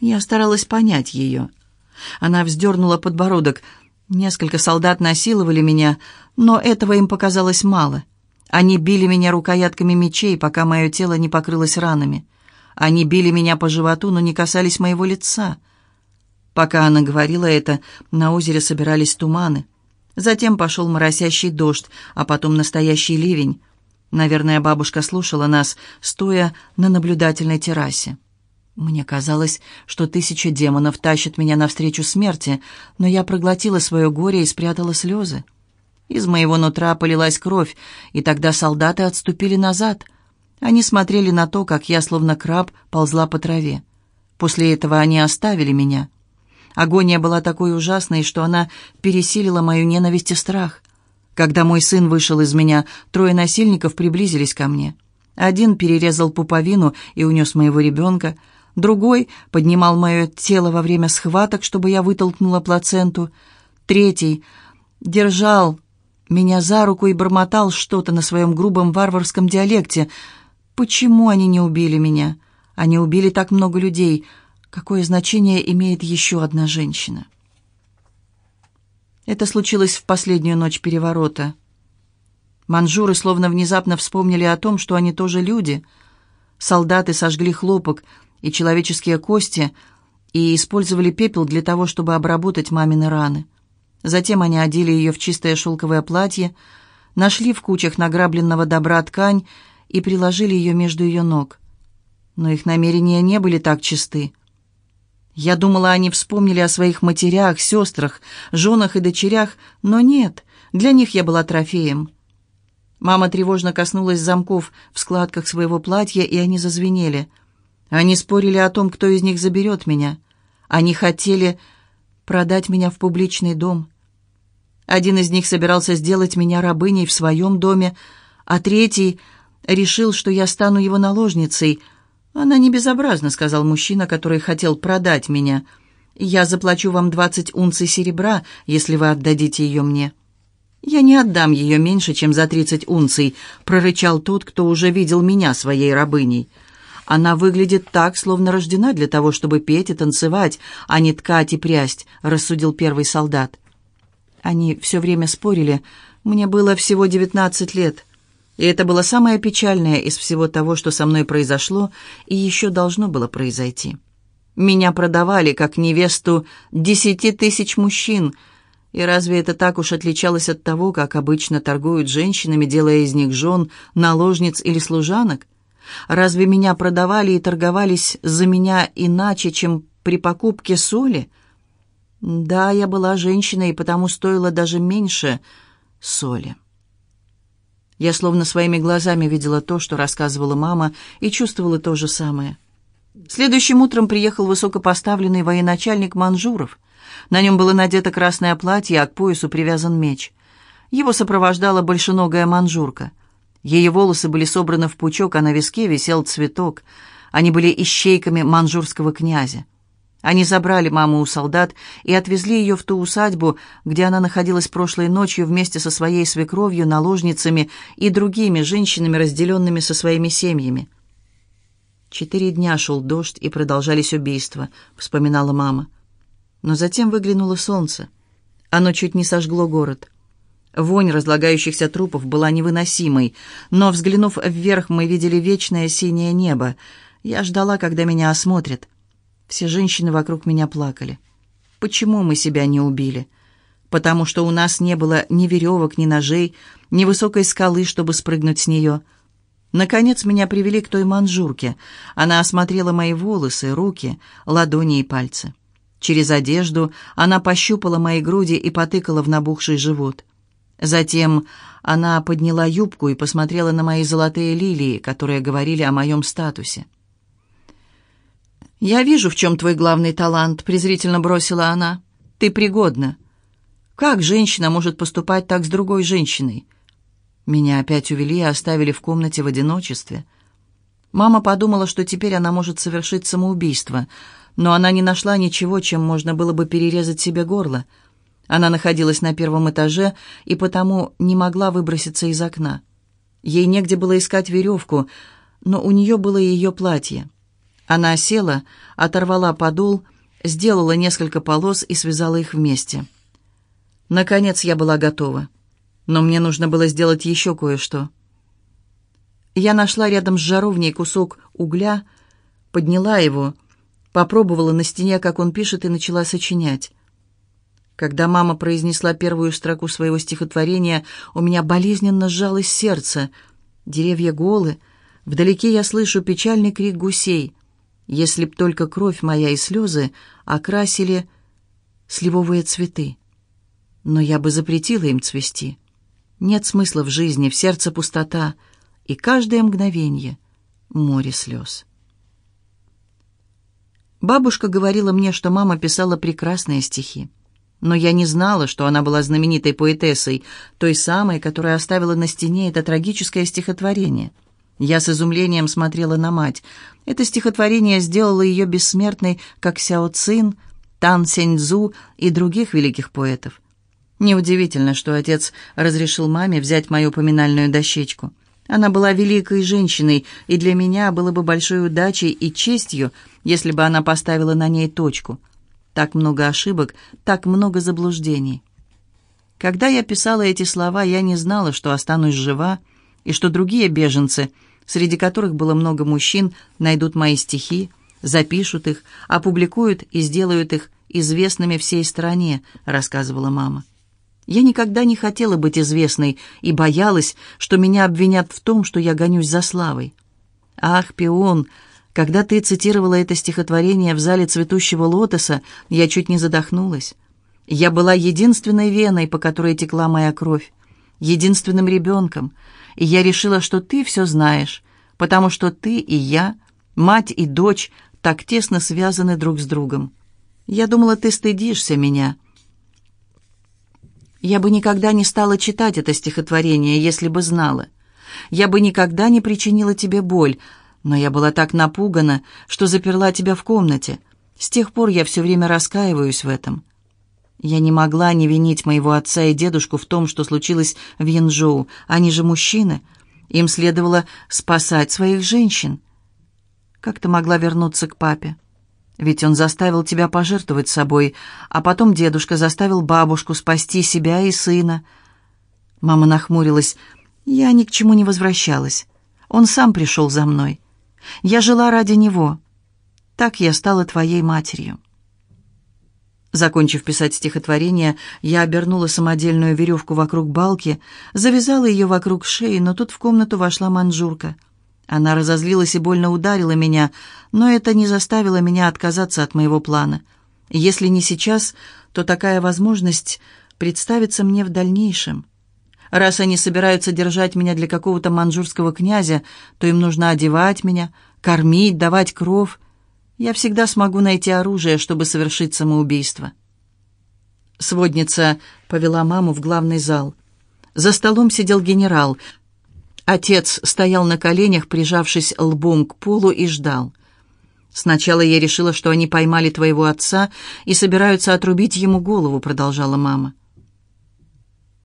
Я старалась понять ее. Она вздернула подбородок. Несколько солдат насиловали меня, но этого им показалось мало. Они били меня рукоятками мечей, пока мое тело не покрылось ранами. Они били меня по животу, но не касались моего лица. Пока она говорила это, на озере собирались туманы. Затем пошел моросящий дождь, а потом настоящий ливень. Наверное, бабушка слушала нас, стоя на наблюдательной террасе. Мне казалось, что тысяча демонов тащат меня навстречу смерти, но я проглотила свое горе и спрятала слезы. Из моего нутра полилась кровь, и тогда солдаты отступили назад. Они смотрели на то, как я, словно краб, ползла по траве. После этого они оставили меня. Агония была такой ужасной, что она пересилила мою ненависть и страх. Когда мой сын вышел из меня, трое насильников приблизились ко мне. Один перерезал пуповину и унес моего ребенка, другой поднимал мое тело во время схваток, чтобы я вытолкнула плаценту, третий держал меня за руку и бормотал что-то на своем грубом варварском диалекте. Почему они не убили меня? Они убили так много людей. Какое значение имеет еще одна женщина? Это случилось в последнюю ночь переворота. Манжуры словно внезапно вспомнили о том, что они тоже люди. Солдаты сожгли хлопок и человеческие кости и использовали пепел для того, чтобы обработать мамины раны. Затем они одели ее в чистое шелковое платье, нашли в кучах награбленного добра ткань и приложили ее между ее ног. Но их намерения не были так чисты. Я думала, они вспомнили о своих матерях, сестрах, женах и дочерях, но нет, для них я была трофеем. Мама тревожно коснулась замков в складках своего платья, и они зазвенели. Они спорили о том, кто из них заберет меня. Они хотели продать меня в публичный дом. Один из них собирался сделать меня рабыней в своем доме, а третий решил, что я стану его наложницей. «Она не безобразна», — сказал мужчина, который хотел продать меня. «Я заплачу вам двадцать унций серебра, если вы отдадите ее мне». «Я не отдам ее меньше, чем за тридцать унций», — прорычал тот, кто уже видел меня своей рабыней. Она выглядит так, словно рождена для того, чтобы петь и танцевать, а не ткать и прясть», — рассудил первый солдат. Они все время спорили. Мне было всего девятнадцать лет. И это было самое печальное из всего того, что со мной произошло и еще должно было произойти. Меня продавали как невесту десяти тысяч мужчин. И разве это так уж отличалось от того, как обычно торгуют женщинами, делая из них жен, наложниц или служанок? Разве меня продавали и торговались за меня иначе, чем при покупке соли? Да, я была женщиной, и потому стоила даже меньше соли. Я словно своими глазами видела то, что рассказывала мама, и чувствовала то же самое. Следующим утром приехал высокопоставленный военачальник Манжуров. На нем было надето красное платье, а к поясу привязан меч. Его сопровождала большеногая манжурка. Ее волосы были собраны в пучок, а на виске висел цветок. Они были ищейками манжурского князя. Они забрали маму у солдат и отвезли ее в ту усадьбу, где она находилась прошлой ночью вместе со своей свекровью, наложницами и другими женщинами, разделенными со своими семьями. «Четыре дня шел дождь, и продолжались убийства», — вспоминала мама. Но затем выглянуло солнце. Оно чуть не сожгло город. Вонь разлагающихся трупов была невыносимой, но, взглянув вверх, мы видели вечное синее небо. Я ждала, когда меня осмотрят. Все женщины вокруг меня плакали. Почему мы себя не убили? Потому что у нас не было ни веревок, ни ножей, ни высокой скалы, чтобы спрыгнуть с нее. Наконец меня привели к той манжурке. Она осмотрела мои волосы, руки, ладони и пальцы. Через одежду она пощупала мои груди и потыкала в набухший живот. Затем она подняла юбку и посмотрела на мои золотые лилии, которые говорили о моем статусе. «Я вижу, в чем твой главный талант», — презрительно бросила она. «Ты пригодна. Как женщина может поступать так с другой женщиной?» Меня опять увели и оставили в комнате в одиночестве. Мама подумала, что теперь она может совершить самоубийство, но она не нашла ничего, чем можно было бы перерезать себе горло — она находилась на первом этаже и потому не могла выброситься из окна. Ей негде было искать веревку, но у нее было ее платье. Она села, оторвала подол, сделала несколько полос и связала их вместе. Наконец я была готова. Но мне нужно было сделать еще кое-что. Я нашла рядом с жаровней кусок угля, подняла его, попробовала на стене, как он пишет, и начала сочинять. Когда мама произнесла первую строку своего стихотворения, у меня болезненно сжалось сердце. Деревья голы, вдалеке я слышу печальный крик гусей. Если б только кровь моя и слезы окрасили сливовые цветы. Но я бы запретила им цвести. Нет смысла в жизни, в сердце пустота, и каждое мгновенье — море слез. Бабушка говорила мне, что мама писала прекрасные стихи. Но я не знала, что она была знаменитой поэтессой, той самой, которая оставила на стене это трагическое стихотворение. Я с изумлением смотрела на мать. Это стихотворение сделало ее бессмертной, как Сяо Цин, Тан Сяньцзу и других великих поэтов. Неудивительно, что отец разрешил маме взять мою поминальную дощечку. Она была великой женщиной, и для меня было бы большой удачей и честью, если бы она поставила на ней точку. Так много ошибок, так много заблуждений. Когда я писала эти слова, я не знала, что останусь жива, и что другие беженцы, среди которых было много мужчин, найдут мои стихи, запишут их, опубликуют и сделают их известными всей стране, рассказывала мама. Я никогда не хотела быть известной и боялась, что меня обвинят в том, что я гонюсь за славой. Ах, пион, когда ты цитировала это стихотворение в зале цветущего лотоса, я чуть не задохнулась. Я была единственной веной, по которой текла моя кровь, единственным ребенком, и я решила, что ты все знаешь, потому что ты и я, мать и дочь, так тесно связаны друг с другом. Я думала, ты стыдишься меня. Я бы никогда не стала читать это стихотворение, если бы знала. Я бы никогда не причинила тебе боль, но я была так напугана, что заперла тебя в комнате. С тех пор я все время раскаиваюсь в этом. Я не могла не винить моего отца и дедушку в том, что случилось в Янчжоу. Они же мужчины. Им следовало спасать своих женщин. Как ты могла вернуться к папе? Ведь он заставил тебя пожертвовать собой, а потом дедушка заставил бабушку спасти себя и сына. Мама нахмурилась. Я ни к чему не возвращалась. Он сам пришел за мной. Я жила ради него. Так я стала твоей матерью». Закончив писать стихотворение, я обернула самодельную веревку вокруг балки, завязала ее вокруг шеи, но тут в комнату вошла манжурка. Она разозлилась и больно ударила меня, но это не заставило меня отказаться от моего плана. Если не сейчас, то такая возможность представится мне в дальнейшем. Раз они собираются держать меня для какого-то манжурского князя, то им нужно одевать меня, кормить, давать кров. Я всегда смогу найти оружие, чтобы совершить самоубийство. Сводница повела маму в главный зал. За столом сидел генерал. Отец стоял на коленях, прижавшись лбом к полу, и ждал. «Сначала я решила, что они поймали твоего отца и собираются отрубить ему голову», — продолжала мама.